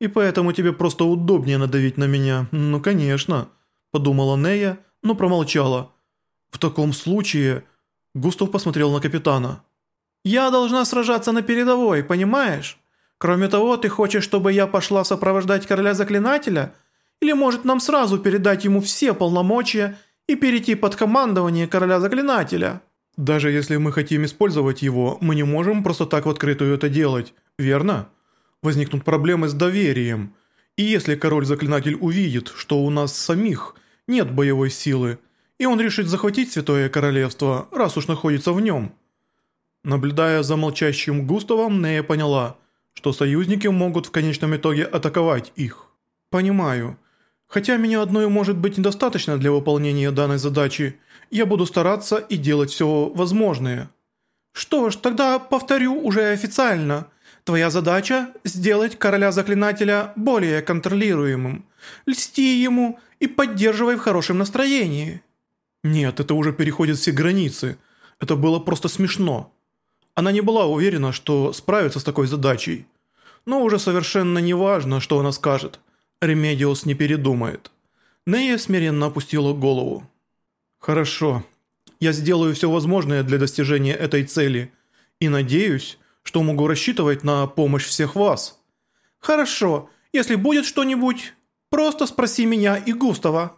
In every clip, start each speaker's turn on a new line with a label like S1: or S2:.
S1: И поэтому тебе просто удобнее надавить на меня. Ну, конечно, подумала Нея, но промолчала. В таком случае... Густав посмотрел на капитана. «Я должна сражаться на передовой, понимаешь? Кроме того, ты хочешь, чтобы я пошла сопровождать короля заклинателя? Или может нам сразу передать ему все полномочия и перейти под командование короля заклинателя?» «Даже если мы хотим использовать его, мы не можем просто так в открытую это делать, верно?» Возникнут проблемы с доверием. И если король-заклинатель увидит, что у нас самих нет боевой силы, и он решит захватить Святое Королевство, раз уж находится в нем. Наблюдая за молчащим Густавом, Нея поняла, что союзники могут в конечном итоге атаковать их. «Понимаю. Хотя меня одной может быть недостаточно для выполнения данной задачи, я буду стараться и делать все возможное». «Что ж, тогда повторю уже официально. Твоя задача – сделать короля-заклинателя более контролируемым. Льсти ему и поддерживай в хорошем настроении». Нет, это уже переходит все границы. Это было просто смешно. Она не была уверена, что справится с такой задачей. Но уже совершенно не важно, что она скажет. Ремедиос не передумает. Нея смиренно опустила голову. «Хорошо. Я сделаю все возможное для достижения этой цели. И надеюсь, что могу рассчитывать на помощь всех вас». «Хорошо. Если будет что-нибудь, просто спроси меня и Густава».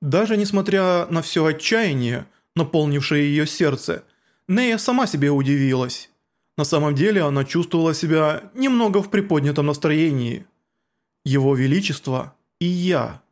S1: Даже несмотря на все отчаяние, наполнившее ее сердце, Нея сама себе удивилась. На самом деле она чувствовала себя немного в приподнятом настроении. Его Величество и я –